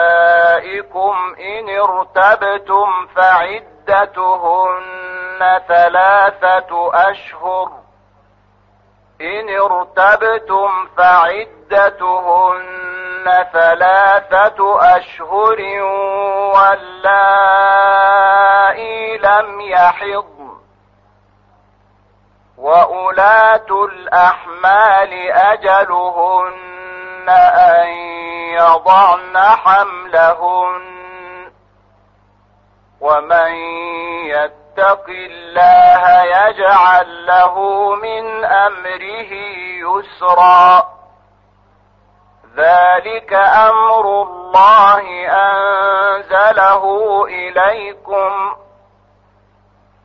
نسائكم إن ارتبتم فعدتهن ثلاثة أشهر. إن ارتبتم فعدتهن ثلاثة أشهر واللائي لم يحض وأولاة الأحمال أجلهن أن يضعن حملهن ومن يتق الله يجعل له من أمره يسرا. ذلك أمر الله أنزله إليكم.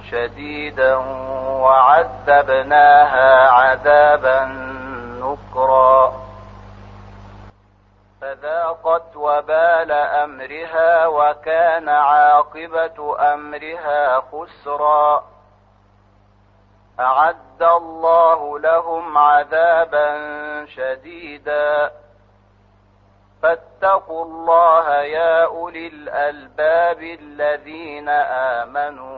شديدا وعذبناها عذابا نكرا. فذاقت وبال أمرها وكان عاقبة أمرها خسرا. أعد الله لهم عذابا شديدا. فاتقوا الله يا أولي الألباب الذين آمنوا.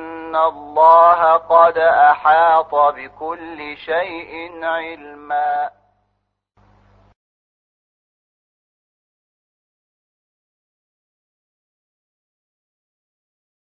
الله قد أحاط بكل شيء علما